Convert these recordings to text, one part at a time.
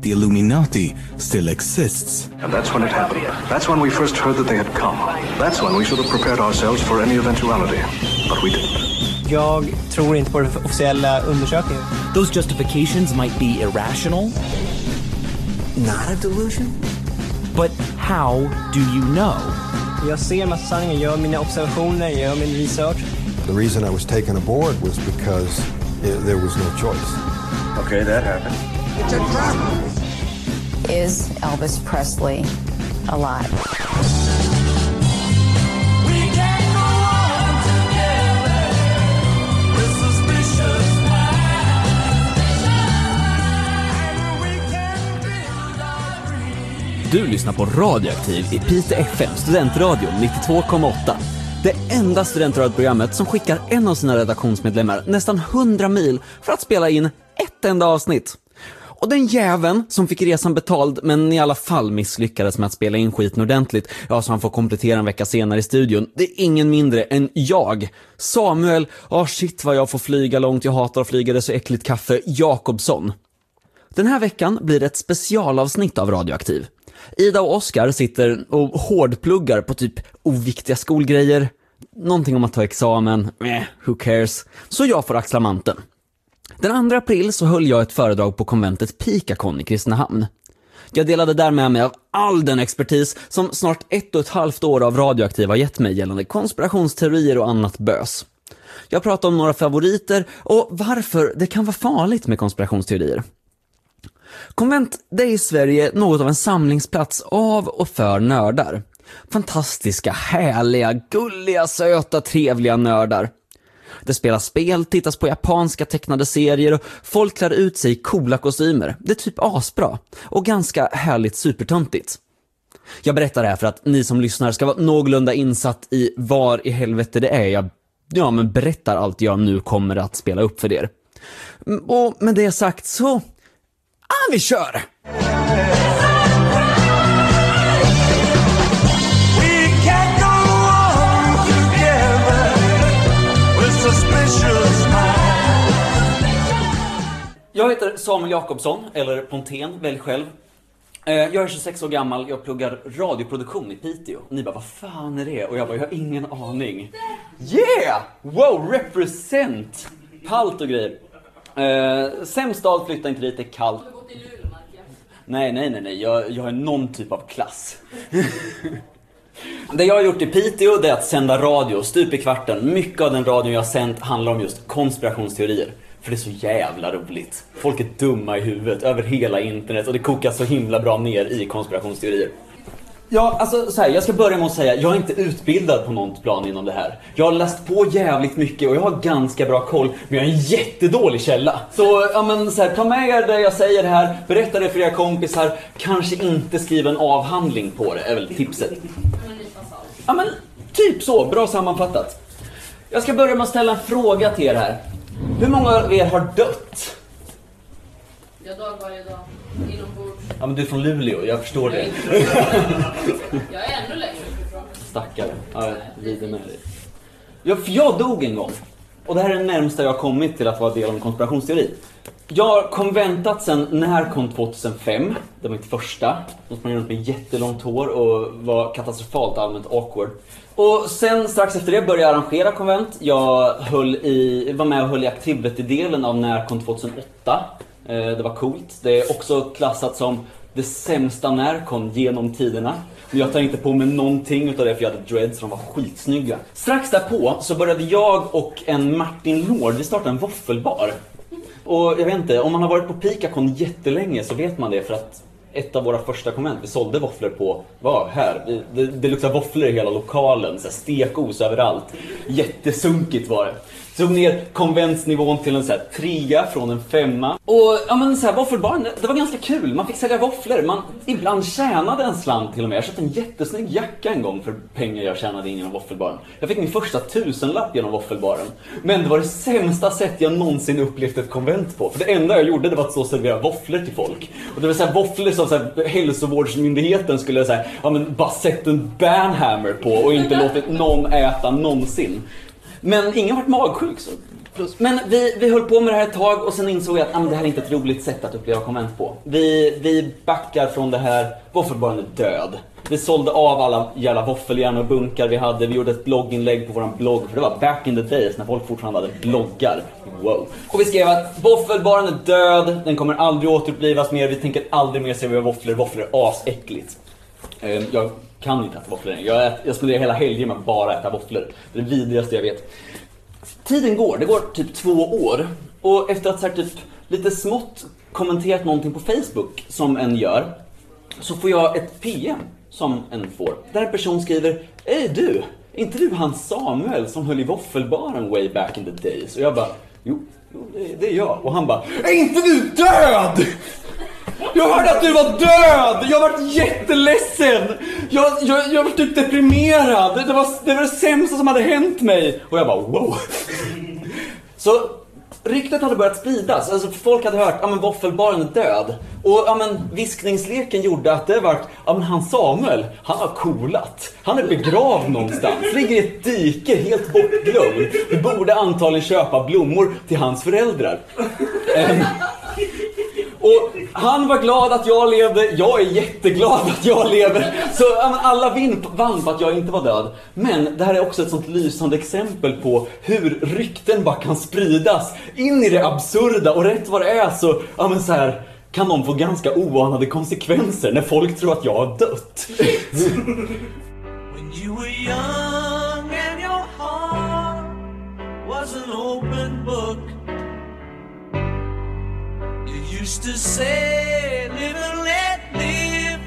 the Illuminati still exists. And that's when it happened. That's when we first heard that they had come. That's when we should have prepared ourselves for any eventuality. But we didn't. Jag tror inte på den officiella undersökningen. Those justifications might be irrational. Not a delusion? But how do you know? Jag ser massa sanningar, gör mina observationer, gör min research. The reason I was taken aboard was because i there was no choice. Okay, that happened. It's a trap! Is Elvis Presley alive? Du lyssnar på Radioaktiv i Piteå FM, studentradion 92,8. Det enda studentradioprogrammet som skickar en av sina redaktionsmedlemmar nästan 100 mil för att spela in ett enda avsnitt. Och den jäveln som fick resan betald men i alla fall misslyckades med att spela in skiten ordentligt, ja så han får komplettera en vecka senare i studion, det är ingen mindre än jag, Samuel, ja oh, shit vad jag får flyga långt, jag hatar att flyga, det är så äckligt kaffe, Jakobsson. Den här veckan blir det ett specialavsnitt av Radioaktiv. Ida och Oskar sitter och hårdpluggar på typ oviktiga skolgrejer, någonting om att ta examen, eh, who cares. Så jag får axla manteln. Den 2 april så höll jag ett föredrag på konventet Pikakon i Kristinehamn. Jag delade där med mig av all den expertis som snart ett och ett halvt år av radioaktiv har gett mig gällande konspirationsteorier och annat bös. Jag pratade om några favoriter och varför det kan vara farligt med konspirationsteorier. Konvent, det är i Sverige något av en samlingsplats av och för nördar. Fantastiska, härliga, gulliga, söta, trevliga nördar. Det spelas spel, tittas på japanska tecknade serier och folk klär ut sig i coola kostymer. Det är typ asbra. Och ganska härligt supertöntigt. Jag berättar det här för att ni som lyssnar ska vara någorlunda insatt i var i helvete det är jag, ja men berättar allt jag nu kommer att spela upp för er. Mm, och med det sagt så, ah, vi kör! Jag heter Samuel Jakobsson, eller Pontén, välj själv. Eh, Jag är 26 år gammal, jag pluggar radioproduktion i Piteå. Och ni bara, vad fan är det? Och jag bara, jag har ingen aning. Yeah! Wow, represent! Palt och grejer. Eh, sämst stad, flytta inte dit, det är kallt. Nej, nej, nej, nej, jag, jag har någon typ av klass. Det jag har gjort i Piteå, det är att sända radio stup i kvarten. Mycket av den radion jag har sänt handlar om just konspirationsteorier. För det är så jävla roligt. Folk är dumma i huvudet över hela internet och det kokar så himla bra ner i konspirationsteorier. Ja, alltså så här, jag ska börja med att säga, jag är inte utbildad på något plan inom det här. Jag har läst på jävligt mycket och jag har ganska bra koll, men jag är en jättedålig källa. Så, ja men så här, ta med er det jag säger här, berätta det för era kompisar, kanske inte skriva en avhandling på det, är väl tipset. Ja men, typ så, bra sammanfattat. Jag ska börja med att ställa en fråga till er här. Hur många av er har dött? Jag dör varje dag. Inombords. Ja men du är från Luleå, jag förstår det. Jag är ännu längre uppifrån. Stackare. Ja, jag lider med dig. Ja, för jag dog en gång. Och det här är det närmsta jag har kommit till att vara del av en konspirationsteori. Jag har konventat sen när kom 2005. Det var mitt första. Då sprang runt med jättelångt hår och var katastrofalt allmänt awkward. Och sen strax efter det började jag arrangera konvent. Jag höll i, var med och höll i Activity-delen av Närkon 2008. Eh, det var coolt. Det är också klassat som det sämsta Närcon genom tiderna. Men jag tar inte på mig någonting utav det för jag hade dreads som de var skitsnygga. Strax därpå så började jag och en Martin Lord, vi startade en våffelbar. Och jag vet inte, om man har varit på Picacon jättelänge så vet man det för att ett av våra första konvent, vi sålde våfflor på, var här, det, det luktar våfflor i hela lokalen, så här stekos överallt. Jättesunkigt var det. Drog ner konventsnivån till en så här trea från en femma. Och ja men så här, våffelbaren, det- det var ganska kul. Man fick sälja våfflor. Man ibland tjänade en slant till och med. Jag köpte en jättesnygg jacka en gång för pengar jag tjänade in genom våffelbaren. Jag fick min första tusenlapp genom våffelbaren. Men det var det sämsta sätt jag någonsin upplevt ett konvent på. För det enda jag gjorde det var att stå och servera våfflor till folk. Och det var så här våfflor som så här, hälsovårdsmyndigheten skulle säga, ja men bara sätt en banhammer på och inte låtit någon äta någonsin. Men ingen vart magsjuk så Plus. Men vi, vi höll på med det här ett tag och sen insåg jag att ah, men det här är inte ett roligt sätt att uppleva konvent på. Vi, vi backar från det här, våffelbaren är död. Vi sålde av alla jävla våffeljärn och bunkar vi hade. Vi gjorde ett blogginlägg på våran blogg, för det var back in the days när folk fortfarande hade bloggar. Wow. Och vi skrev att våffelbaren är död, den kommer aldrig återupplivas mer, vi tänker aldrig mer servera våfflor, våfflor är asäckligt. Ehm, jag kan inte äta våfflor längre. Jag, ät, jag spenderar hela helgen med att bara äta våfflor. Det är det vidrigaste jag vet. Tiden går, det går typ två år. Och efter att så här, typ lite smått kommenterat någonting på Facebook, som en gör, så får jag ett PM som en får. Där en person skriver Ey du, är inte du han Samuel som höll i våffelbaren way back in the days? Och jag bara, jo, jo det, det är jag. Och han bara, är inte du död? Jag hörde att du var död! Jag vart jätteledsen! Jag, jag, jag var typ deprimerad! Det var, det var det sämsta som hade hänt mig! Och jag bara wow! Så ryktet hade börjat spridas. Alltså folk hade hört, ja men våffelbaren är död. Och ah, men viskningsleken gjorde att det vart, ja men han Samuel, han har kolat. Han är begravd någonstans, ligger i ett dike helt bortglömd. Vi borde antagligen köpa blommor till hans föräldrar. Um, och han var glad att jag levde, jag är jätteglad att jag lever. Så alla vin, vann på att jag inte var död. Men det här är också ett sånt lysande exempel på hur rykten bara kan spridas in i det absurda och rätt vad det är så, ja men så här kan de få ganska oanade konsekvenser när folk tror att jag har dött. Used to say, live and let live.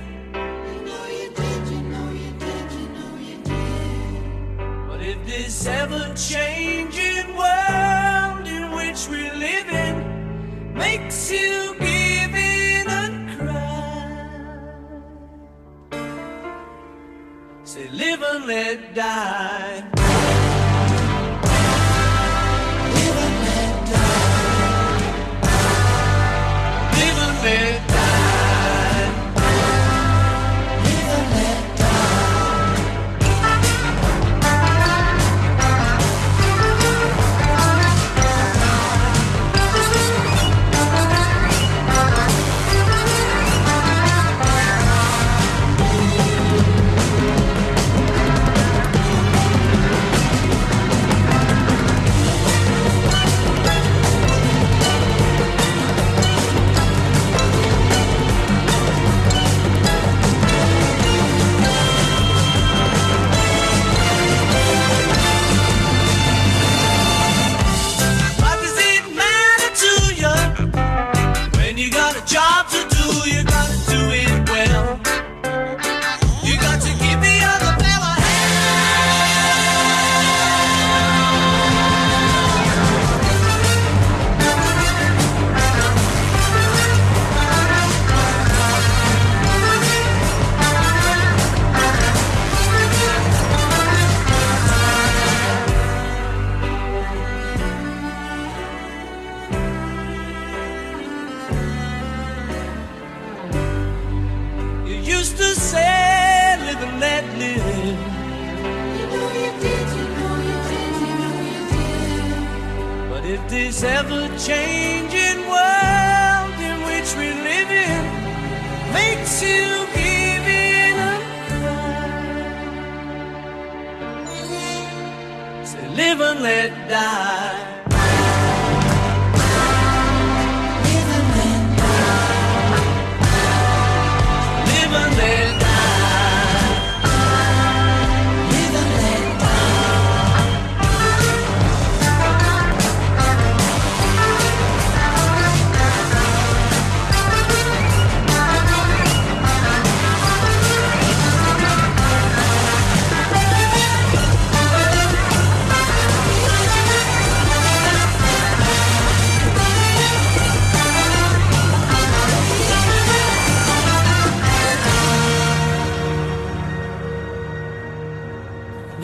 You know you did, you know you did, you know you did. But if this ever changing world in which we live in makes you give in and cry, say, live and let die. Die.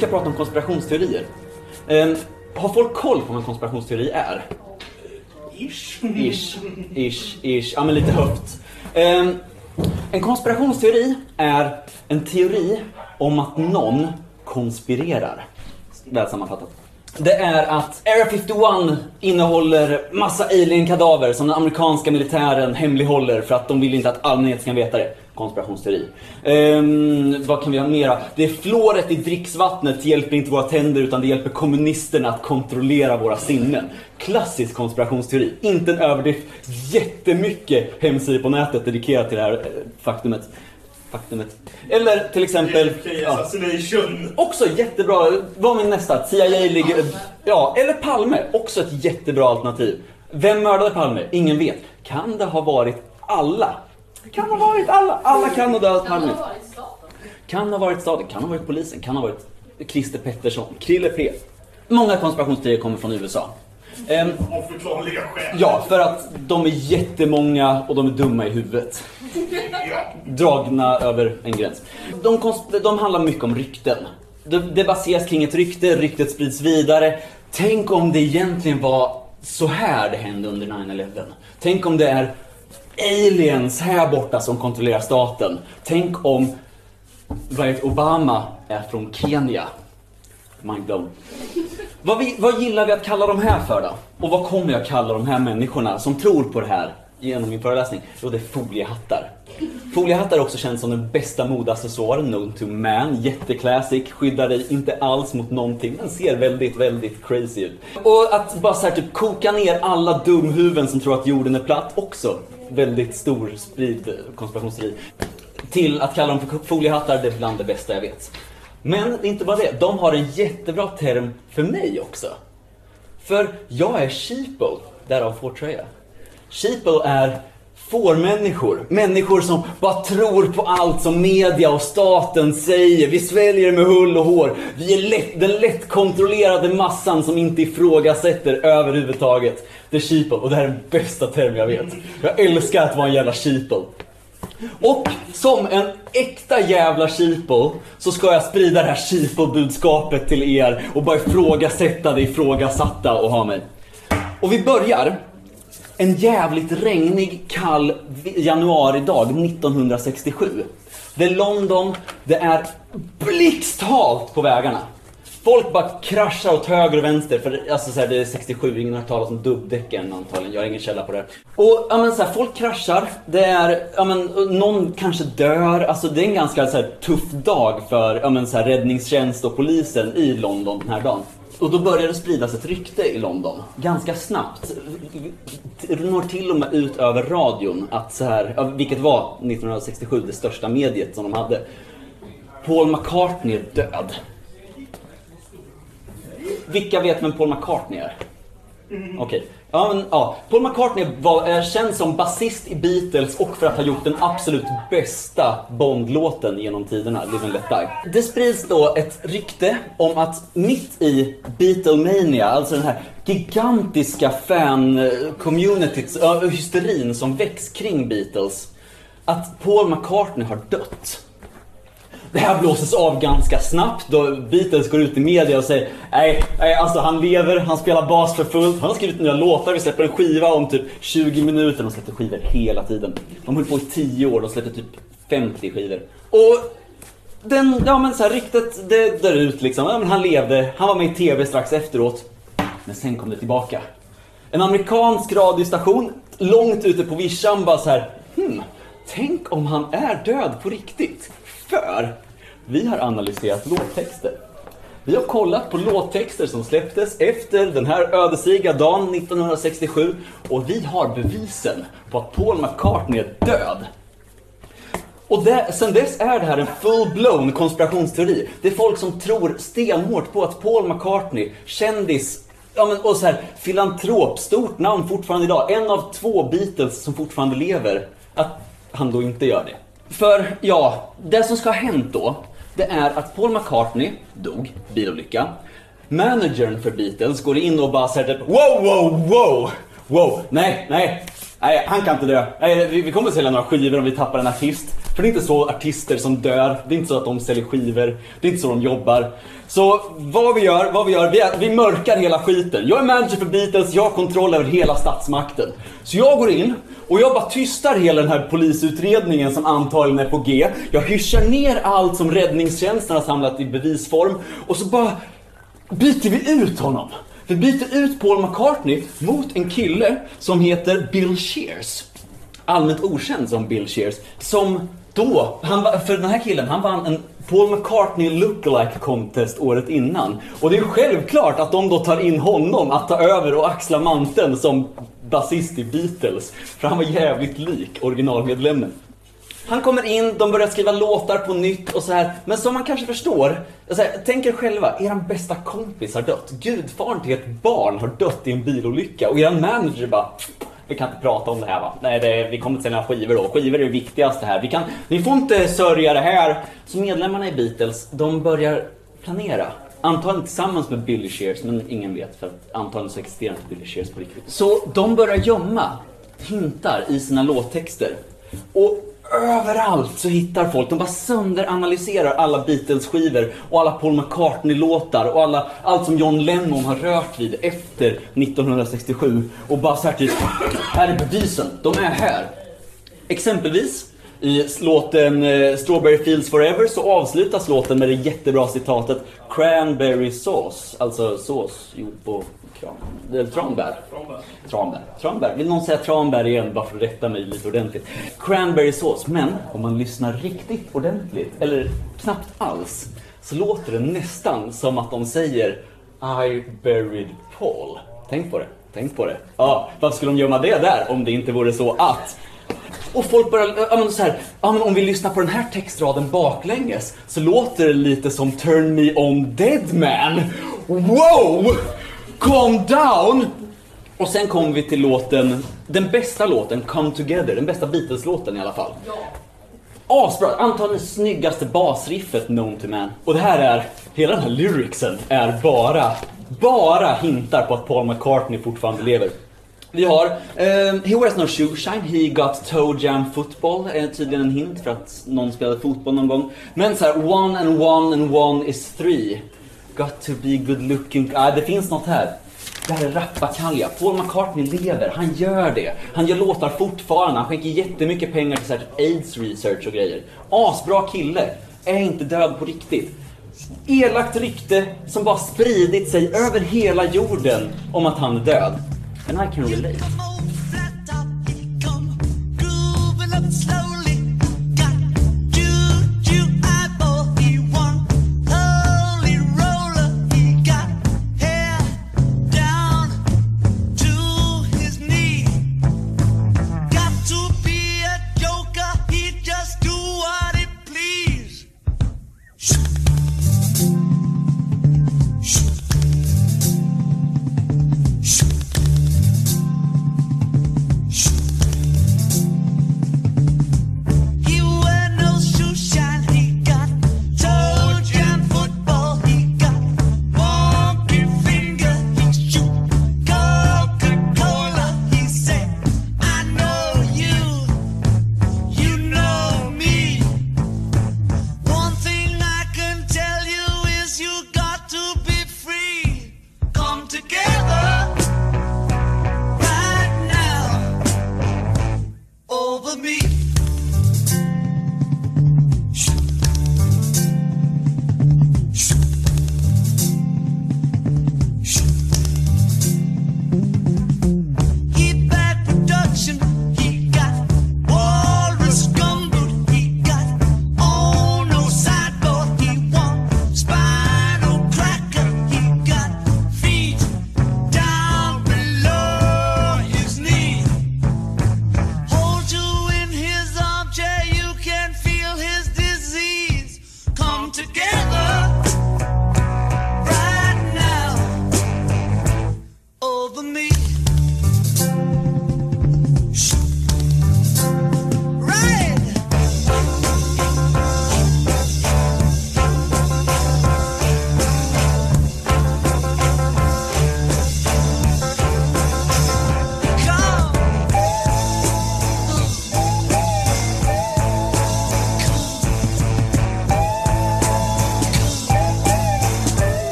Ska prata om konspirationsteorier. Ehm, har folk koll på vad en konspirationsteori är? Ish. Ish, ish, ish. Ja, men lite högt. Ehm, en konspirationsteori är en teori om att någon konspirerar. Väl sammanfattat det är att Area 51 innehåller massa alien-kadaver som den amerikanska militären hemlighåller för att de vill inte att allmänheten ska veta det. Konspirationsteori. Ehm, vad kan vi ha mera? Det är fluoret i dricksvattnet hjälper inte våra tänder utan det hjälper kommunisterna att kontrollera våra sinnen. Klassisk konspirationsteori. Inte en överdrift. Jättemycket hemsidor på nätet dedikerat till det här eh, faktumet. Faktumet. Eller till exempel... Ja. Också jättebra. Vad min nästa? CIA ligger... Ja, eller Palme. Också ett jättebra alternativ. Vem mördade Palme? Ingen vet. Kan det ha varit alla? Kan ha varit alla. Alla kan ha dödat Kan det Palme. ha varit staten? Kan ha varit staten, kan ha varit polisen, kan ha varit Christer Pettersson, Krille P. Många konspirationsteorier kommer från USA. Ehm, Av förklarliga skäl. ja, för att de är jättemånga och de är dumma i huvudet. Dragna över en gräns. De, konst- de handlar mycket om rykten. Det, det baseras kring ett rykte, ryktet sprids vidare. Tänk om det egentligen var så här det hände under 9-11. Tänk om det är aliens här borta som kontrollerar staten. Tänk om heter Obama är från Kenya. Mind blown. Vad, vi, vad gillar vi att kalla de här för då? Och vad kommer jag kalla de här människorna som tror på det här genom min föreläsning? Jo, det är foliehattar. Foliehattar är också känd som den bästa modeaccessoaren known to man. jätteclassic. skyddar dig inte alls mot någonting, men ser väldigt, väldigt crazy ut. Och att bara så här, typ koka ner alla dumhuvuden som tror att jorden är platt, också väldigt stor spridd konspirationsteori. Till att kalla dem för foliehattar, det är bland det bästa jag vet. Men inte bara det, de har en jättebra term för mig också. För jag är sheeple, därav fårtröja. Sheeple är fårmänniskor. Människor som bara tror på allt som media och staten säger. Vi sväljer med hull och hår. Vi är lätt, den lättkontrollerade massan som inte ifrågasätter överhuvudtaget. Det är sheeple och det här är den bästa term jag vet. Jag älskar att vara en jävla sheeple. Och som en äkta jävla sheeple så ska jag sprida det här sheeple-budskapet till er och bara ifrågasätta det ifrågasatta och ha mig. Och vi börjar en jävligt regnig, kall januaridag 1967. Det är London, det är blixthalt på vägarna. Folk bara kraschar åt höger och vänster, för alltså, så här, det är 67, ingen har hört talas om dubbdäcken antagligen, jag har ingen källa på det. Och ja, men, så här, folk kraschar, det är, ja, men, någon kanske dör, alltså det är en ganska så här, tuff dag för ja, men, så här, räddningstjänst och polisen i London den här dagen. Och då börjar det spridas ett rykte i London, ganska snabbt. Det når till och med ut över radion, att så här, ja, vilket var 1967 det största mediet som de hade. Paul McCartney är död. Vilka vet vem Paul McCartney är? Okej. Ja, men, ja. Paul McCartney var, är känd som basist i Beatles och för att ha gjort den absolut bästa Bond-låten genom tiderna, Live and Let Die. Det sprids då ett rykte om att mitt i Beatlemania, alltså den här gigantiska fan-communityt, hysterin som väcks kring Beatles, att Paul McCartney har dött. Det här blåses av ganska snabbt då Beatles går ut i media och säger Nej, nej alltså han lever, han spelar bas för fullt, han har skrivit nya låtar, vi släpper en skiva om typ 20 minuter. De släpper skivor hela tiden. De höll på i 10 år, de släppte typ 50 skivor. Och den, ja men så här, ryktet det dör ut liksom. Ja, men han levde, han var med i TV strax efteråt. Men sen kom det tillbaka. En amerikansk radiostation långt ute på vischan bara så här, hmm, tänk om han är död på riktigt. För vi har analyserat låttexter. Vi har kollat på låttexter som släpptes efter den här ödesdigra dagen 1967 och vi har bevisen på att Paul McCartney är död. Och det, sen dess är det här en full-blown konspirationsteori. Det är folk som tror stenhårt på att Paul McCartney, kändis, ja men, och så här, filantrop, stort namn fortfarande idag, en av två Beatles som fortfarande lever, att han då inte gör det. För, ja, det som ska ha hänt då, det är att Paul McCartney dog, bilolycka. Managern för Beatles går in och bara säger typ wow, wow, wow, wow, nej, nej, nej, han kan inte dö. Nej, vi, vi kommer sälja några skivor om vi tappar en artist. För det är inte så artister som dör, det är inte så att de säljer skivor, det är inte så de jobbar. Så vad vi gör, vad vi gör, vi, är, vi mörkar hela skiten. Jag är manager för Beatles, jag har kontroll över hela statsmakten. Så jag går in och jag bara tystar hela den här polisutredningen som antagligen är på G. Jag hyschar ner allt som räddningstjänsten har samlat i bevisform och så bara byter vi ut honom. Vi byter ut Paul McCartney mot en kille som heter Bill Shears. Allmänt okänd som Bill Shears. Som då, han, för den här killen, han vann en Paul McCartney lookalike contest året innan. Och det är självklart att de då tar in honom att ta över och axla manteln som basist i Beatles. För han var jävligt lik originalmedlemmen. Han kommer in, de börjar skriva låtar på nytt och så här. Men som man kanske förstår, så här, tänk er själva, eran bästa kompis har dött. Gudfadern till ett barn har dött i en bilolycka och eran manager bara vi kan inte prata om det här va? Nej, det, vi kommer inte sälja skivor då. Skivor är det viktigaste här. Vi, kan, vi får inte sörja det här. Så medlemmarna i Beatles, de börjar planera. Antagligen tillsammans med Billy Shears, men ingen vet för att antagligen så existerar inte Billy Shears på riktigt. Så de börjar gömma hintar i sina låttexter. Och överallt så hittar folk, de bara sönderanalyserar alla Beatles-skivor och alla Paul McCartney-låtar och alla, allt som John Lennon har rört vid efter 1967 och bara såhär typ, här är bevisen, de är här. Exempelvis i låten eh, Strawberry Fields Forever så avslutas låten med det jättebra citatet Cranberry sauce, alltså sås gjord på kran, tranbär. Tranbär. Tranbär. Vill någon säga tranbär igen bara för att rätta mig lite ordentligt. Cranberry sauce, men om man lyssnar riktigt ordentligt, eller knappt alls, så låter det nästan som att de säger I buried Paul. Tänk på det. Tänk på det. Ja, varför skulle de gömma det där om det inte vore så att och folk börjar, ja men så här, ja men om vi lyssnar på den här textraden baklänges så låter det lite som Turn Me On Dead Man. Wow! Calm down! Och sen kommer vi till låten, den bästa låten, Come Together, den bästa Beatles-låten i alla fall. Asbra, antagligen snyggaste basriffet known to man. Och det här är, hela den här lyricsen är bara, bara hintar på att Paul McCartney fortfarande lever. Vi har eh, uh, He wears no shoe shine, he got toe jam football, är tydligen en hint för att någon spelade fotboll någon gång. Men så här, one and one and one is three. Got to be good looking, ah, det finns något här. Det här är rappakalja. Paul McCartney lever, han gör det. Han gör låtar fortfarande, han skänker jättemycket pengar till så här aids research och grejer. Asbra kille, är inte död på riktigt. Elakt rykte som bara spridit sig över hela jorden om att han är död. And I can relate.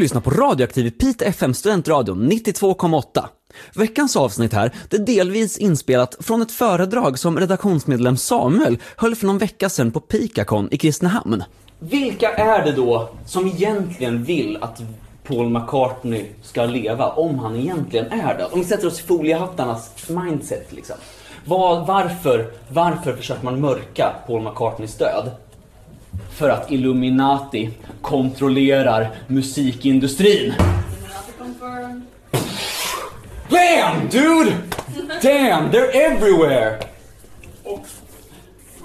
Lyssnar på Radioaktiv i Piteå FM Studentradion 92,8. Veckans avsnitt här, det är delvis inspelat från ett föredrag som redaktionsmedlem Samuel höll för någon vecka sedan på Pikakon i Kristinehamn. Vilka är det då som egentligen vill att Paul McCartney ska leva, om han egentligen är det? Om vi sätter oss i foliehattarnas mindset liksom. Var, varför, varför försöker man mörka Paul McCartneys död? För att Illuminati kontrollerar musikindustrin. Bam, dude! Damn, they're everywhere!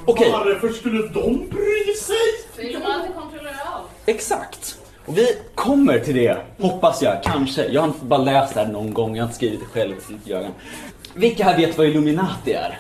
Okej. Varför skulle de bry sig? Illuminati kontrollerar allt. Exakt. Och vi kommer till det, hoppas jag, kanske. Jag har bara läst det här någon gång, jag har inte skrivit det själv. Vilka här vet vad Illuminati är?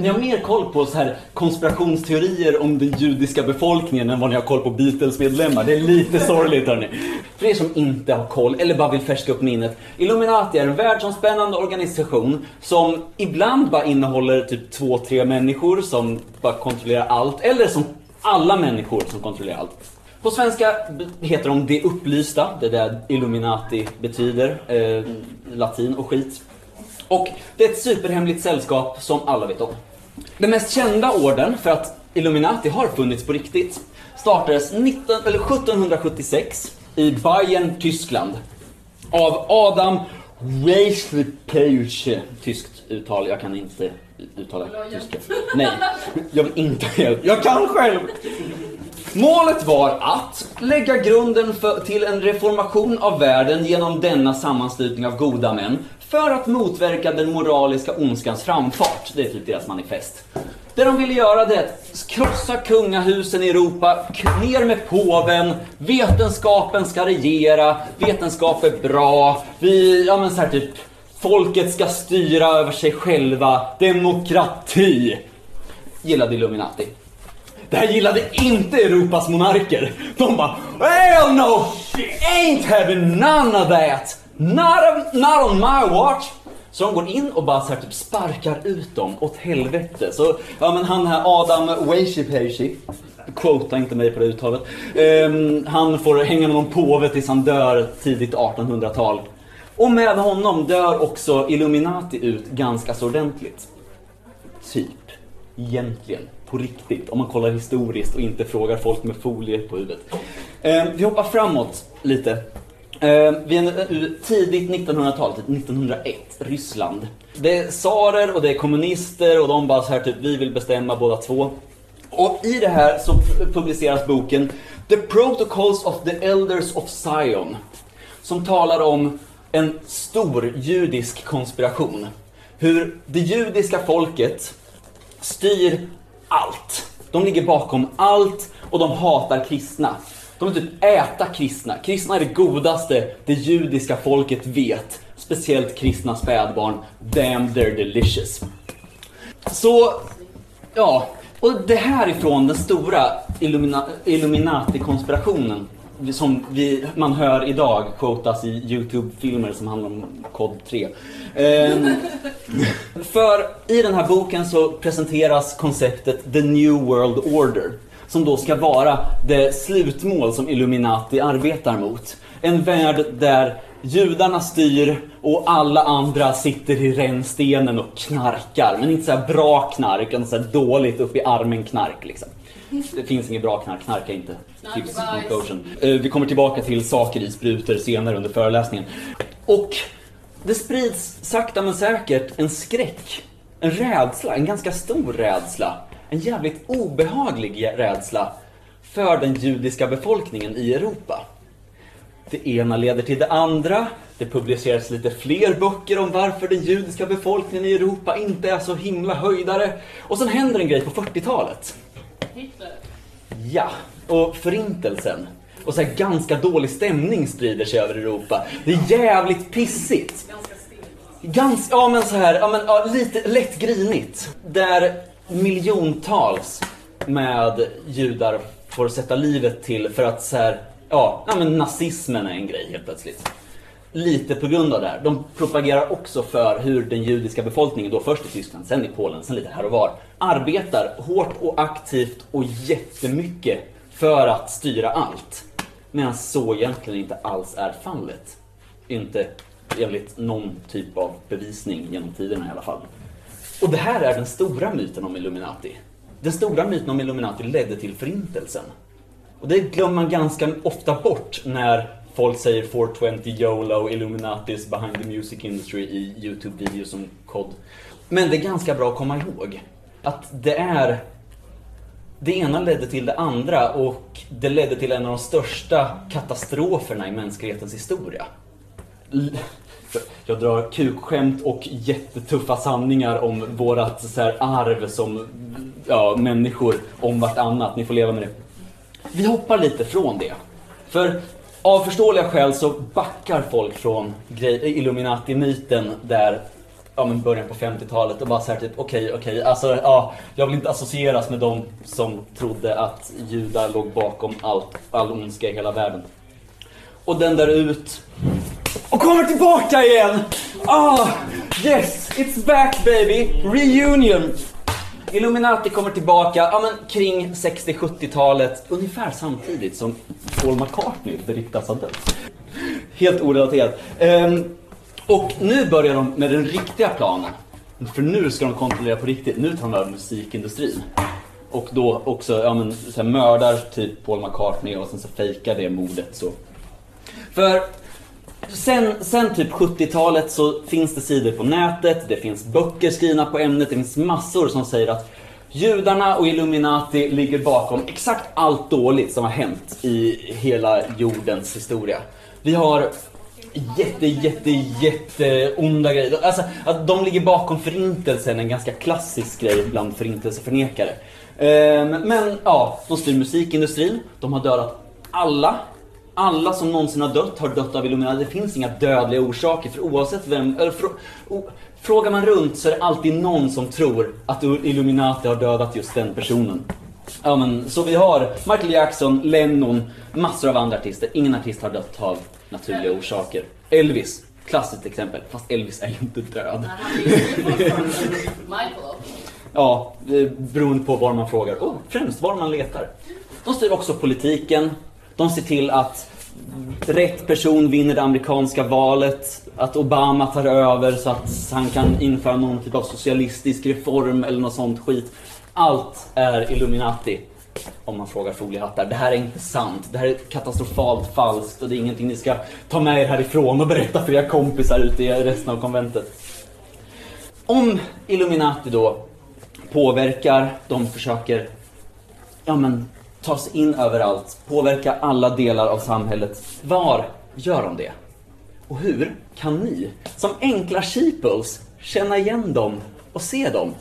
Ni har mer koll på så här konspirationsteorier om den judiska befolkningen än vad ni har koll på Beatles-medlemmar. Det är lite sorgligt hörni. För er som inte har koll, eller bara vill färska upp minnet. Illuminati är en världsomspännande organisation som ibland bara innehåller typ två, tre människor som bara kontrollerar allt. Eller som alla människor som kontrollerar allt. På svenska heter de Det upplysta, det är det Illuminati betyder, eh, latin och skit. Och det är ett superhemligt sällskap som alla vet om. Den mest kända orden för att Illuminati har funnits på riktigt startades 19, eller 1776 i Bayern, Tyskland. Av Adam Weishlepeuche. Tyskt uttal, jag kan inte uttala tyska. Nej, jag vill inte hjälp. Jag kan själv! Målet var att lägga grunden för, till en reformation av världen genom denna sammanslutning av goda män för att motverka den moraliska ondskans framfart. Det är typ deras manifest. Det de ville göra det är att krossa kungahusen i Europa, ner med påven, vetenskapen ska regera, vetenskap är bra, vi, ja men så här typ, folket ska styra över sig själva, demokrati. Gillade Illuminati. Det här gillade inte Europas monarker. De bara Hell no! Ain't having none of that! Not, not on my watch! Så de går in och bara så här typ sparkar ut dem åt helvete. Så, ja men han här Adam Weishipeishi, quota inte mig på det uttalet. Um, han får hänga med någon påve tills han dör tidigt 1800-tal. Och med honom dör också Illuminati ut ganska så ordentligt. Typ. Egentligen. På riktigt. Om man kollar historiskt och inte frågar folk med folie på huvudet. Eh, vi hoppar framåt lite. Eh, vi är nu eh, tidigt 1900-tal, 1901, typ Ryssland. Det är tsarer och det är kommunister och de bara så här typ, vi vill bestämma båda två. Och i det här så publiceras boken The Protocols of the Elders of Zion. Som talar om en stor judisk konspiration. Hur det judiska folket styr allt. De ligger bakom allt och de hatar kristna. De vill typ äta kristna. Kristna är det godaste det judiska folket vet. Speciellt kristna spädbarn. Damn they're delicious. Så, ja. Och det här ifrån den stora Illumina- Illuminati-konspirationen som vi, man hör idag quotas i YouTube-filmer som handlar om kod 3. Ehm, för i den här boken så presenteras konceptet The New World Order. Som då ska vara det slutmål som Illuminati arbetar mot. En värld där judarna styr och alla andra sitter i rännstenen och knarkar. Men inte så här bra knark, utan så dåligt upp i armen knark liksom. Det finns inget bra knark, knarka inte. Tips coachen. Eh, Vi kommer tillbaka till saker i sprutor senare under föreläsningen. Och det sprids sakta men säkert en skräck. En rädsla, en ganska stor rädsla. En jävligt obehaglig rädsla för den judiska befolkningen i Europa. Det ena leder till det andra. Det publiceras lite fler böcker om varför den judiska befolkningen i Europa inte är så himla höjdare. Och sen händer en grej på 40-talet. Hitler. Ja, och förintelsen. Och så ganska dålig stämning sprider sig över Europa. Det är jävligt pissigt. Ganska, ja men så här, ja men ja, lite lätt grinigt. Där miljontals med judar får sätta livet till för att så här, ja, ja men nazismen är en grej helt plötsligt. Lite på grund av det här. De propagerar också för hur den judiska befolkningen, då först i Tyskland, sen i Polen, sen lite här och var, arbetar hårt och aktivt och jättemycket för att styra allt. Medan så egentligen inte alls är fallet. Inte enligt någon typ av bevisning genom tiderna i alla fall. Och det här är den stora myten om Illuminati. Den stora myten om Illuminati ledde till förintelsen. Och det glömmer man ganska ofta bort när folk säger 420 YOLO, Illuminatis behind the music industry i YouTube-videos som kod. Men det är ganska bra att komma ihåg att det är det ena ledde till det andra och det ledde till en av de största katastroferna i mänsklighetens historia. Jag drar kukskämt och jättetuffa sanningar om vårat så här, arv som ja, människor om vartannat. Ni får leva med det. Vi hoppar lite från det. För av förståeliga skäl så backar folk från Illuminati-myten där ja, men början på 50-talet och bara såhär typ okej, okej, alltså ja, jag vill inte associeras med de som trodde att judar låg bakom allt, all ondska i hela världen. Och den där ut och kommer tillbaka igen! Ah, yes, it's back baby! Reunion! Illuminati kommer tillbaka, ja men kring 60-70-talet, ungefär samtidigt som Paul McCartney beryktas ha dött. Helt orelaterat. Um, och nu börjar de med den riktiga planen. För nu ska de kontrollera på riktigt, nu tar de över musikindustrin. Och då också, ja men, så här, mördar typ Paul McCartney och sen så fejkar det mordet så. För Sen, sen typ 70-talet så finns det sidor på nätet, det finns böcker skrivna på ämnet, det finns massor som säger att judarna och Illuminati ligger bakom exakt allt dåligt som har hänt i hela jordens historia. Vi har jätte, jätte, jätte onda grejer. Alltså, att de ligger bakom förintelsen är en ganska klassisk grej bland förintelseförnekare. Ehm, men ja, de styr musikindustrin, de har dödat alla alla som någonsin har dött har dött av Illuminati. Det finns inga dödliga orsaker för oavsett vem, eller frå, o, frågar man runt så är det alltid någon som tror att Illuminati har dödat just den personen. Ja men, så vi har Michael Jackson, Lennon, massor av andra artister. Ingen artist har dött av naturliga orsaker. Elvis, klassiskt exempel. Fast Elvis är ju inte död. Ja, det beroende på var man frågar. Oh, främst var man letar. De styr också politiken. De ser till att rätt person vinner det amerikanska valet. Att Obama tar över så att han kan införa någon typ av socialistisk reform eller något sånt skit. Allt är Illuminati. Om man frågar foliehattar. Det här är inte sant. Det här är katastrofalt falskt och det är ingenting ni ska ta med er härifrån och berätta för era kompisar ute i resten av konventet. Om Illuminati då påverkar, de försöker ja, men, ta sig in överallt, påverka alla delar av samhället. Var gör de det? Och hur kan ni, som enkla sheeples, känna igen dem och se dem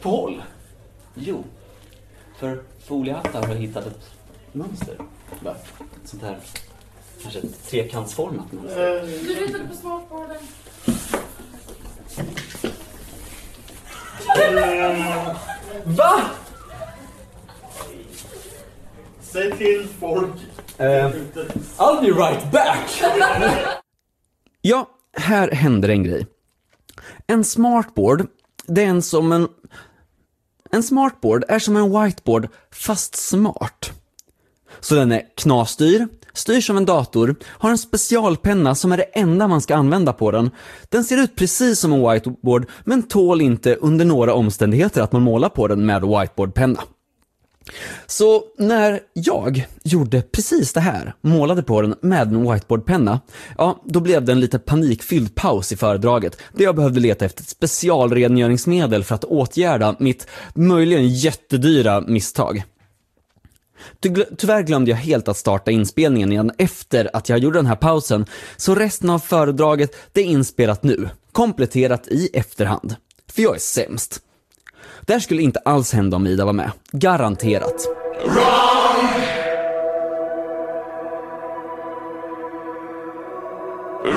på håll? Jo, för foliehattar har hittat ett mönster. Va? Ett sånt här, kanske ett trekantsformat mönster. Du ritade på smartboarden. Va? Säg till folk. Eh, I'll be right back! ja, här händer en grej. En smartboard, det är en som en... En smartboard är som en whiteboard, fast smart. Så den är knasdyr, styr som en dator, har en specialpenna som är det enda man ska använda på den. Den ser ut precis som en whiteboard, men tål inte under några omständigheter att man målar på den med whiteboardpenna. Så när jag gjorde precis det här, målade på den med en whiteboardpenna, ja, då blev det en lite panikfylld paus i föredraget, där jag behövde leta efter ett specialrengöringsmedel för att åtgärda mitt möjligen jättedyra misstag. Ty- Tyvärr glömde jag helt att starta inspelningen igen efter att jag gjorde den här pausen, så resten av föredraget det är inspelat nu, kompletterat i efterhand. För jag är sämst. Det här skulle inte alls hända om Ida var med. Garanterat. I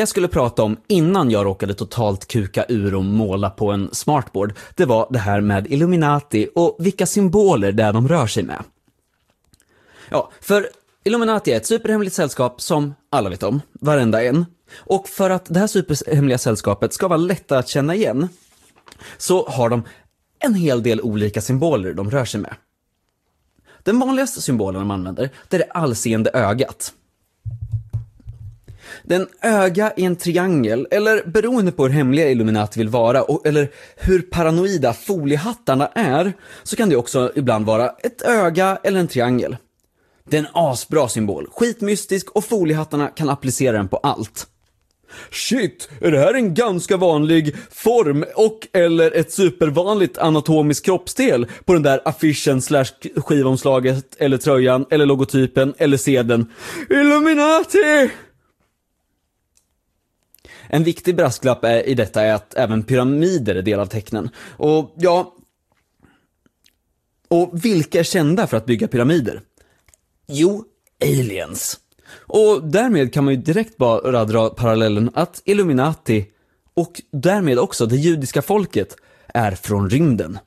jag skulle prata om innan jag råkade totalt kuka ur och måla på en smartboard, det var det här med Illuminati och vilka symboler det är de rör sig med. Ja, för Illuminati är ett superhemligt sällskap som alla vet om, varenda en. Och för att det här superhemliga sällskapet ska vara lättare att känna igen, så har de en hel del olika symboler de rör sig med. Den vanligaste symbolen de använder, det är det allseende ögat. Den öga i en triangel, eller beroende på hur hemliga Illuminati vill vara, och, eller hur paranoida foliehattarna är, så kan det också ibland vara ett öga eller en triangel. Det är en asbra symbol, skitmystisk och foliehattarna kan applicera den på allt. Shit, är det här en ganska vanlig form och eller ett supervanligt anatomiskt kroppsdel på den där affischen slash skivomslaget eller tröjan eller logotypen eller sedeln? Illuminati! En viktig brasklapp är, i detta är att även pyramider är del av tecknen. Och ja... Och vilka är kända för att bygga pyramider? Jo, aliens. Och därmed kan man ju direkt bara dra parallellen att Illuminati och därmed också det judiska folket är från rymden.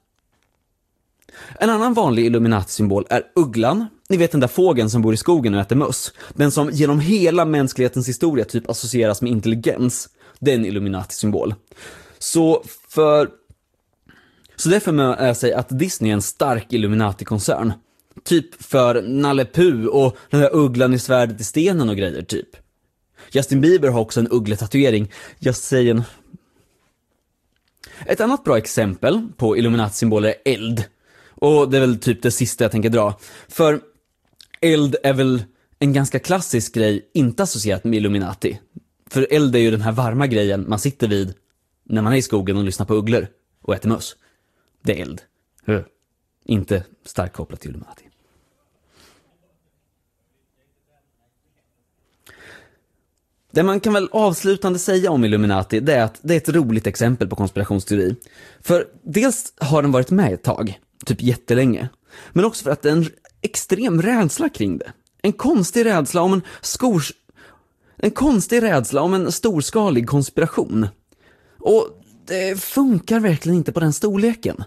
En annan vanlig Illuminati-symbol är ugglan. Ni vet den där fågeln som bor i skogen och äter möss. Den som genom hela mänsklighetens historia typ associeras med intelligens. Det är en Illuminati-symbol. Så för... Så därför för eh, sig att Disney är en stark Illuminati-koncern. Typ för Nalle Puh och den där ugglan i svärdet i stenen och grejer, typ. Justin Bieber har också en uggletatuering. Jag säger en... Ett annat bra exempel på Illuminati-symboler är eld. Och det är väl typ det sista jag tänker dra. För eld är väl en ganska klassisk grej, inte associerat med Illuminati. För eld är ju den här varma grejen man sitter vid när man är i skogen och lyssnar på ugglor och äter möss. Det är eld. Inte starkt kopplat till Illuminati. Det man kan väl avslutande säga om Illuminati, det är att det är ett roligt exempel på konspirationsteori. För dels har den varit med ett tag, typ jättelänge. Men också för att det är en extrem rädsla kring det. En konstig rädsla om en skors... En konstig rädsla om en storskalig konspiration. Och det funkar verkligen inte på den storleken.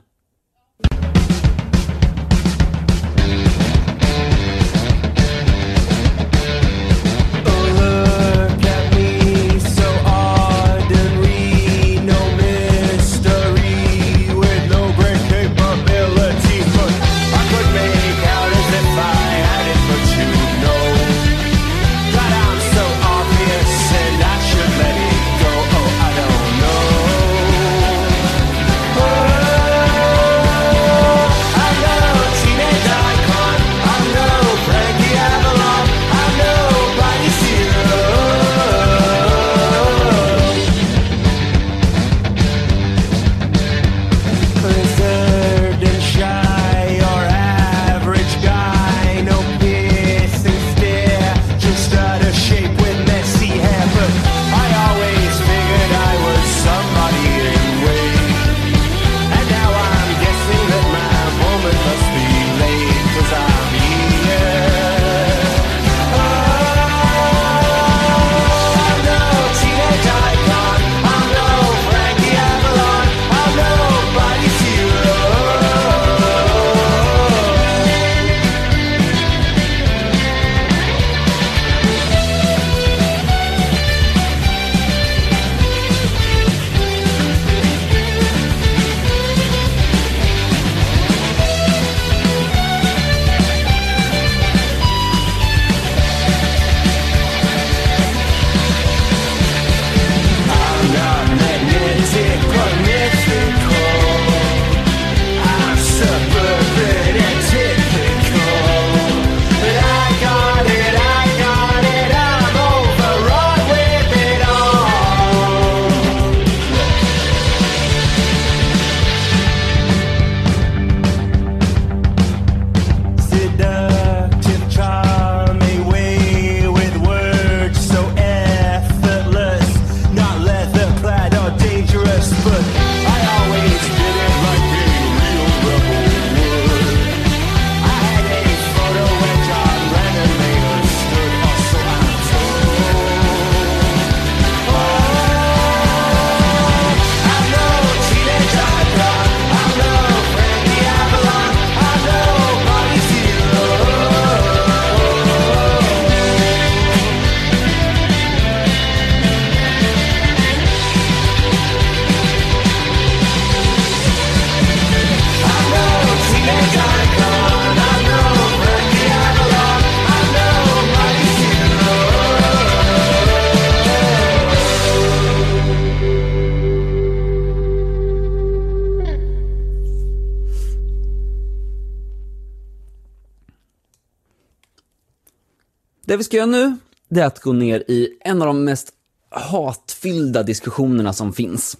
Det vi ska göra nu, det är att gå ner i en av de mest hatfyllda diskussionerna som finns.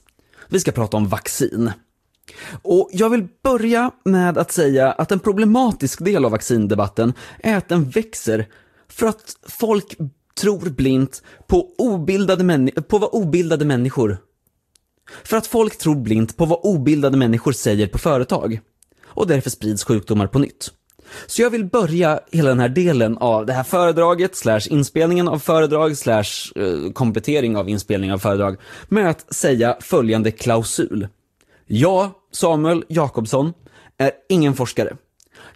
Vi ska prata om vaccin. Och jag vill börja med att säga att en problematisk del av vaccindebatten är att den växer för att folk tror blint på, obildade på vad obildade människor för att folk tror blint på vad obildade människor säger på företag. Och därför sprids sjukdomar på nytt. Så jag vill börja hela den här delen av det här föredraget, slash inspelningen av föredrag, slash eh, komplettering av inspelning av föredrag, med att säga följande klausul. Jag, Samuel Jakobsson, är ingen forskare.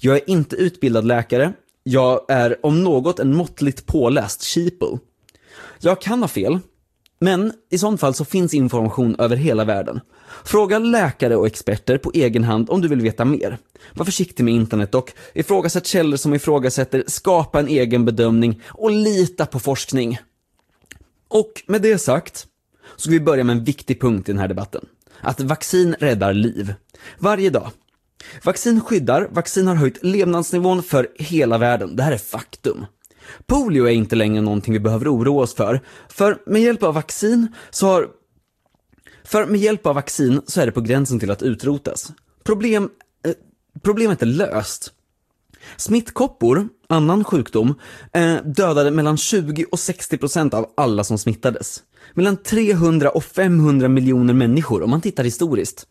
Jag är inte utbildad läkare. Jag är om något en måttligt påläst sheeple. Jag kan ha fel, men i sånt fall så finns information över hela världen. Fråga läkare och experter på egen hand om du vill veta mer. Var försiktig med internet dock. Ifrågasätt källor som ifrågasätter, skapa en egen bedömning och lita på forskning. Och med det sagt, så ska vi börja med en viktig punkt i den här debatten. Att vaccin räddar liv. Varje dag. Vaccin skyddar, vaccin har höjt levnadsnivån för hela världen. Det här är faktum. Polio är inte längre någonting vi behöver oroa oss för, för med hjälp av vaccin så har för med hjälp av vaccin så är det på gränsen till att utrotas. Problem, eh, problemet är löst. Smittkoppor, annan sjukdom, eh, dödade mellan 20 och 60 procent av alla som smittades. Mellan 300 och 500 miljoner människor om man tittar historiskt.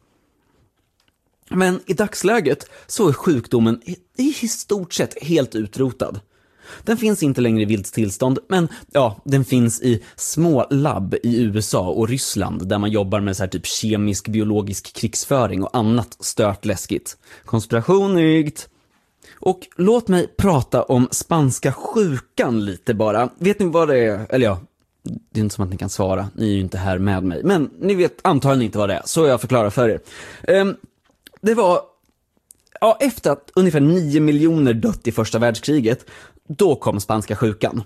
Men i dagsläget så är sjukdomen i, i stort sett helt utrotad. Den finns inte längre i vilt tillstånd, men ja, den finns i små labb i USA och Ryssland där man jobbar med så här typ kemisk biologisk krigsföring och annat stört läskigt. Konspirationigt. Och låt mig prata om spanska sjukan lite bara. Vet ni vad det är? Eller ja, det är inte som att ni kan svara, ni är ju inte här med mig. Men ni vet antagligen inte vad det är, så jag förklarar för er. Um, det var, ja, efter att ungefär 9 miljoner dött i första världskriget, då kom spanska sjukan.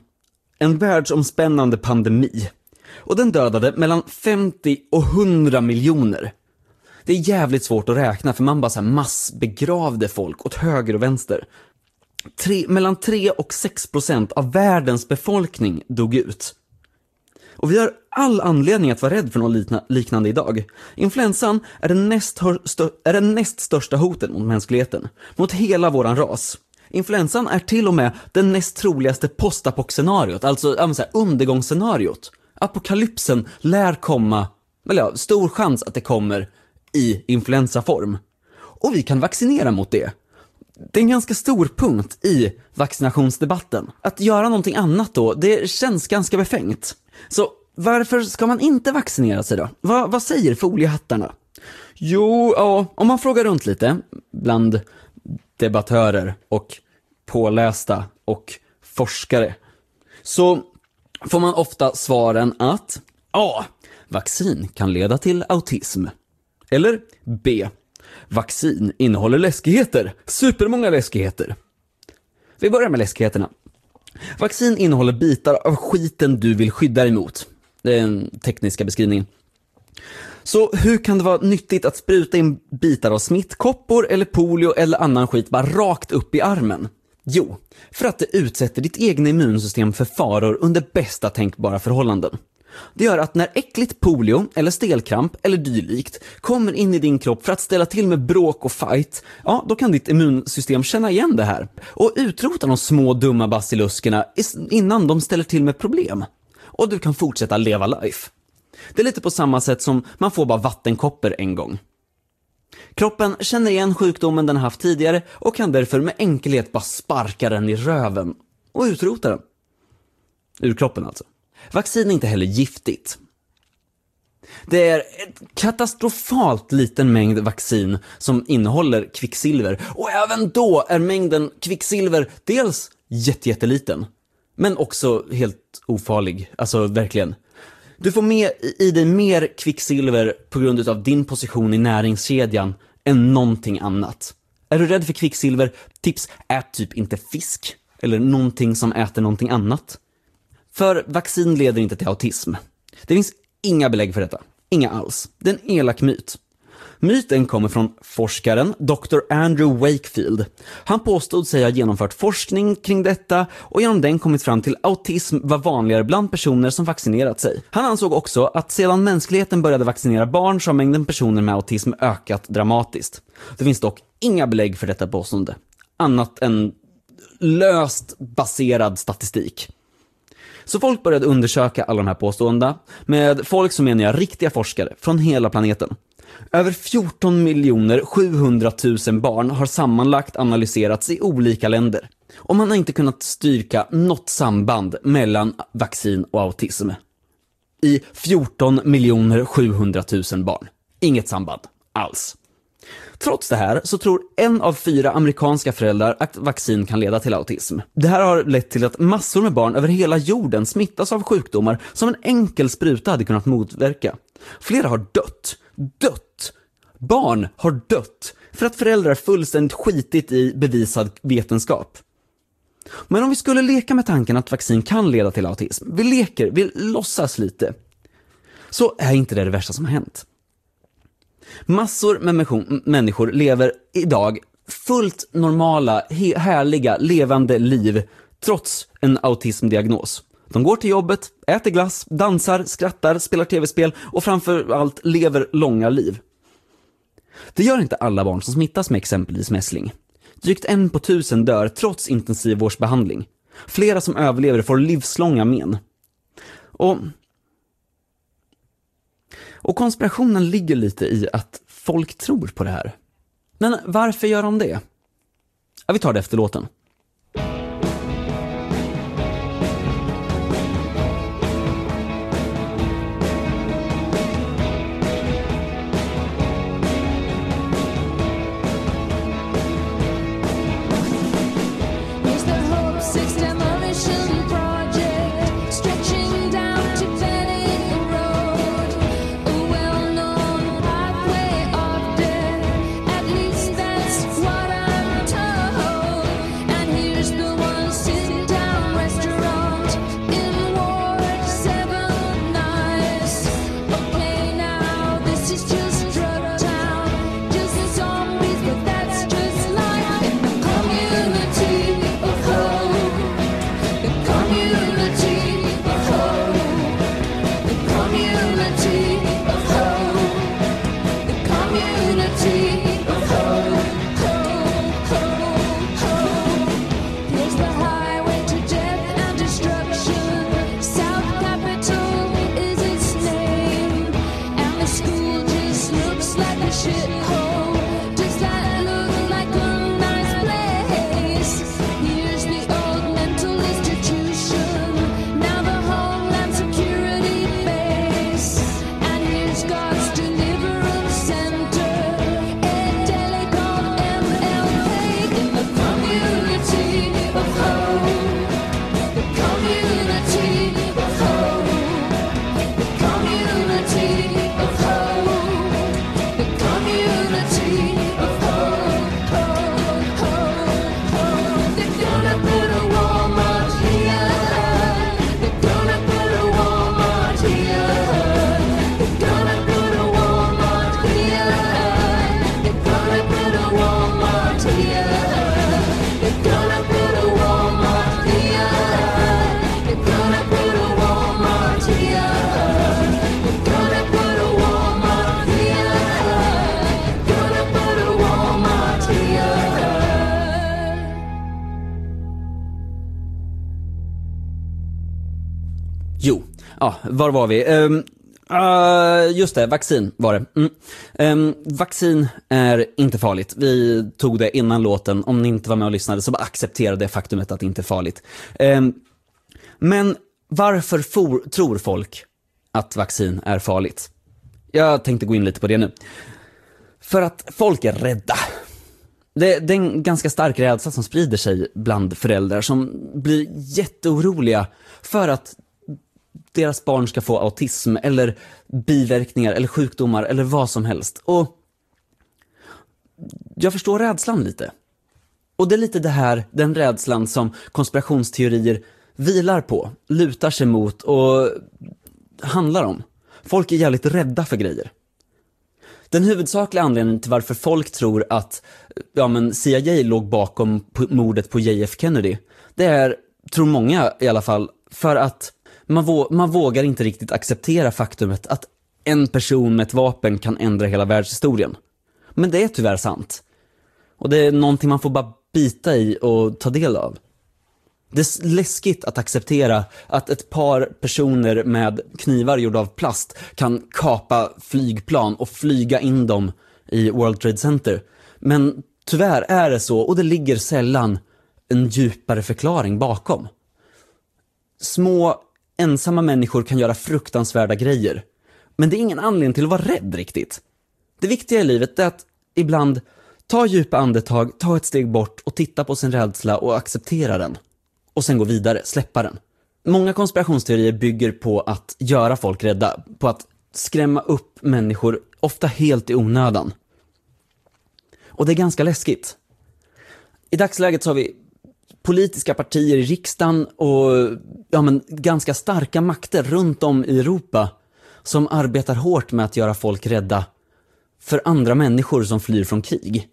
En världsomspännande pandemi. Och den dödade mellan 50 och 100 miljoner. Det är jävligt svårt att räkna för man bara så här massbegravde folk åt höger och vänster. Tre, mellan 3 och 6 procent av världens befolkning dog ut. Och vi har all anledning att vara rädd för något liknande idag. Influensan är den, näst, är den näst största hoten mot mänskligheten. Mot hela våran ras. Influensan är till och med den näst troligaste postapokscenariot, alltså så här, undergångsscenariot. Apokalypsen lär komma, eller ja, stor chans att det kommer i influensaform. Och vi kan vaccinera mot det. Det är en ganska stor punkt i vaccinationsdebatten. Att göra någonting annat då, det känns ganska befängt. Så varför ska man inte vaccinera sig då? Va, vad säger foliehattarna? Jo, ja, om man frågar runt lite bland debattörer och pålästa och forskare så får man ofta svaren att A. Vaccin kan leda till autism. Eller B. Vaccin innehåller läskigheter. Supermånga läskigheter. Vi börjar med läskigheterna. Vaccin innehåller bitar av skiten du vill skydda dig mot. Det är den tekniska beskrivningen. Så hur kan det vara nyttigt att spruta in bitar av smittkoppor eller polio eller annan skit bara rakt upp i armen? Jo, för att det utsätter ditt egna immunsystem för faror under bästa tänkbara förhållanden. Det gör att när äckligt polio eller stelkramp eller dylikt kommer in i din kropp för att ställa till med bråk och fight, ja, då kan ditt immunsystem känna igen det här och utrota de små dumma basiluskerna innan de ställer till med problem. Och du kan fortsätta leva life. Det är lite på samma sätt som man får bara vattenkoppor en gång. Kroppen känner igen sjukdomen den haft tidigare och kan därför med enkelhet bara sparka den i röven och utrota den. Ur kroppen alltså. Vaccin är inte heller giftigt. Det är en katastrofalt liten mängd vaccin som innehåller kvicksilver och även då är mängden kvicksilver dels jätteliten men också helt ofarlig, alltså verkligen. Du får med i dig mer kvicksilver på grund av din position i näringskedjan än någonting annat. Är du rädd för kvicksilver? Tips, ät typ inte fisk. Eller någonting som äter någonting annat. För vaccin leder inte till autism. Det finns inga belägg för detta. Inga alls. Det är en elak myt. Myten kommer från forskaren Dr. Andrew Wakefield. Han påstod sig ha genomfört forskning kring detta och genom den kommit fram till autism var vanligare bland personer som vaccinerat sig. Han ansåg också att sedan mänskligheten började vaccinera barn så har mängden personer med autism ökat dramatiskt. Det finns dock inga belägg för detta påstående, annat än löst baserad statistik. Så folk började undersöka alla de här påståendena med folk som menar jag riktiga forskare från hela planeten. Över 14 miljoner 700 000 barn har sammanlagt analyserats i olika länder. Och man har inte kunnat styrka något samband mellan vaccin och autism. I 14 miljoner 700 000 barn. Inget samband alls. Trots det här så tror en av fyra amerikanska föräldrar att vaccin kan leda till autism. Det här har lett till att massor med barn över hela jorden smittas av sjukdomar som en enkel spruta hade kunnat motverka. Flera har dött. Dött! Barn har dött för att föräldrar fullständigt skitit i bevisad vetenskap. Men om vi skulle leka med tanken att vaccin kan leda till autism, vi leker, vi låtsas lite, så är inte det det värsta som har hänt. Massor med människor lever idag fullt normala, härliga, levande liv trots en autismdiagnos. De går till jobbet, äter glass, dansar, skrattar, spelar tv-spel och framförallt lever långa liv. Det gör inte alla barn som smittas med exempelvis mässling. Drygt en på tusen dör trots intensivvårdsbehandling. Flera som överlever får livslånga men. Och och konspirationen ligger lite i att folk tror på det här. Men varför gör de det? Ja, vi tar det efter låten. Ja, var var vi? Um, uh, just det, vaccin var det. Mm. Um, vaccin är inte farligt. Vi tog det innan låten. Om ni inte var med och lyssnade så bara acceptera det faktumet att det inte är farligt. Um, men varför for, tror folk att vaccin är farligt? Jag tänkte gå in lite på det nu. För att folk är rädda. Det, det är en ganska stark rädsla som sprider sig bland föräldrar som blir jätteoroliga för att deras barn ska få autism eller biverkningar eller sjukdomar eller vad som helst. Och jag förstår rädslan lite. Och det är lite det här, den rädslan som konspirationsteorier vilar på, lutar sig mot och handlar om. Folk är jävligt rädda för grejer. Den huvudsakliga anledningen till varför folk tror att ja, men CIA låg bakom mordet på JF Kennedy, det är, tror många i alla fall, för att man, vå- man vågar inte riktigt acceptera faktumet att en person med ett vapen kan ändra hela världshistorien. Men det är tyvärr sant. Och det är någonting man får bara bita i och ta del av. Det är läskigt att acceptera att ett par personer med knivar gjorda av plast kan kapa flygplan och flyga in dem i World Trade Center. Men tyvärr är det så och det ligger sällan en djupare förklaring bakom. Små ensamma människor kan göra fruktansvärda grejer. Men det är ingen anledning till att vara rädd riktigt. Det viktiga i livet är att ibland ta djupa andetag, ta ett steg bort och titta på sin rädsla och acceptera den. Och sen gå vidare, släppa den. Många konspirationsteorier bygger på att göra folk rädda, på att skrämma upp människor, ofta helt i onödan. Och det är ganska läskigt. I dagsläget så har vi politiska partier i riksdagen och ja, men, ganska starka makter runt om i Europa som arbetar hårt med att göra folk rädda för andra människor som flyr från krig.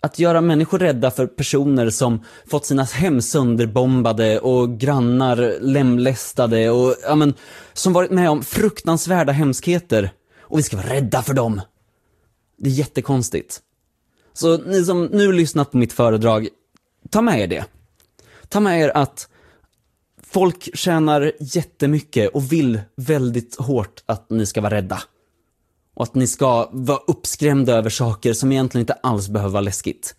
Att göra människor rädda för personer som fått sina hem sönderbombade och grannar lemlästade och ja, men, som varit med om fruktansvärda hemskheter och vi ska vara rädda för dem. Det är jättekonstigt. Så ni som nu lyssnat på mitt föredrag, ta med er det. Ta med er att folk tjänar jättemycket och vill väldigt hårt att ni ska vara rädda. Och att ni ska vara uppskrämda över saker som egentligen inte alls behöver vara läskigt.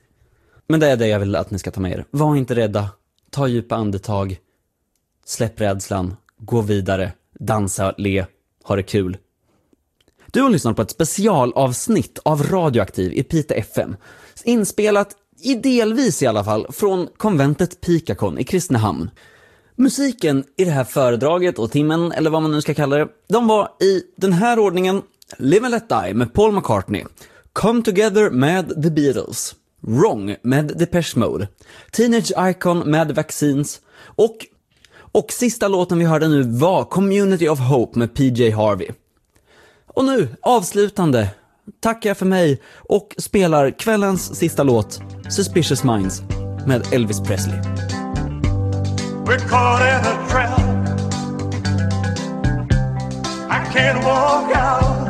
Men det är det jag vill att ni ska ta med er. Var inte rädda, ta djupa andetag, släpp rädslan, gå vidare, dansa, le, ha det kul. Du har lyssnat på ett specialavsnitt av Radioaktiv i Pite FM. Inspelat, i delvis i alla fall, från konventet Pikakon i Kristinehamn. Musiken i det här föredraget och timmen, eller vad man nu ska kalla det, de var i den här ordningen. Live and Let Die med Paul McCartney, Come Together med The Beatles, Wrong med Depeche Mode, Teenage Icon med Vaccines. Och, och sista låten vi hörde nu var Community of Hope med PJ Harvey. Och nu, avslutande, tackar jag för mig och spelar kvällens sista låt, Suspicious Minds, med Elvis Presley. We're caught in a trap. I can't walk out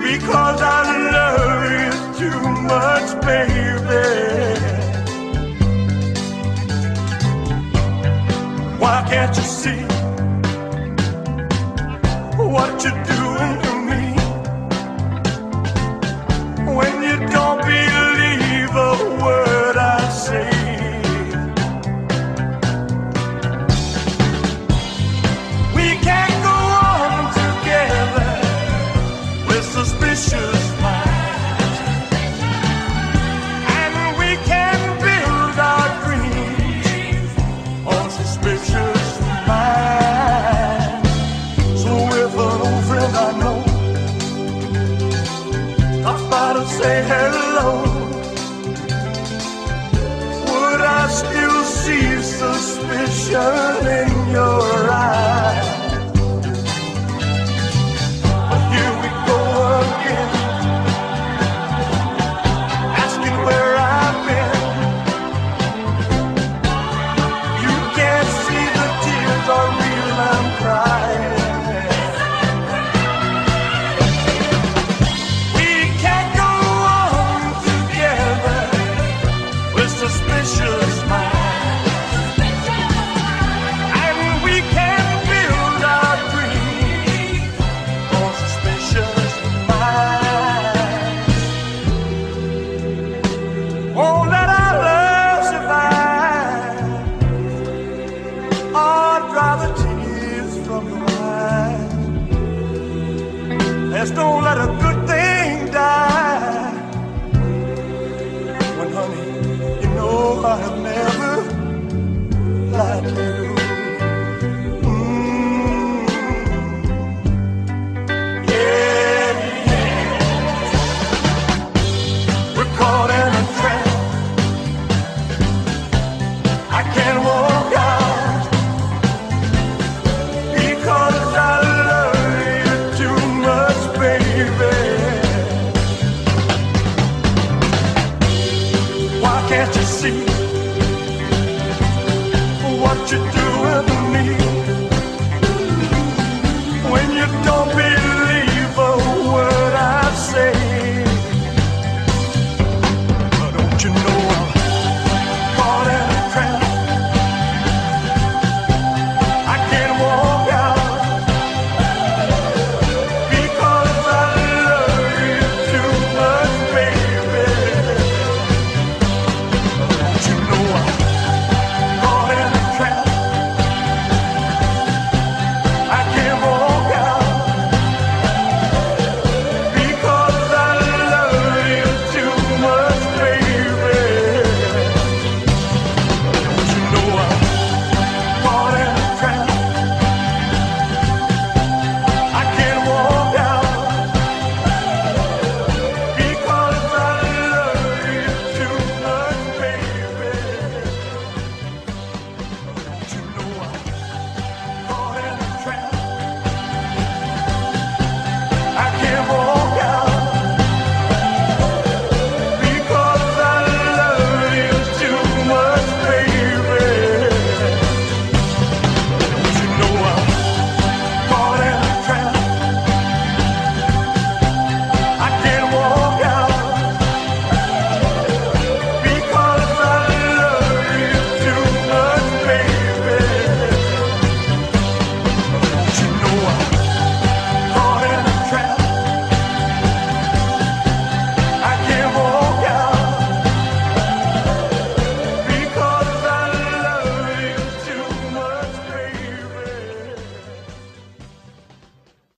because I love you too much, baby. Why can't you see what you're doing when you don't believe a word I say? We can't go on together with suspicious deserve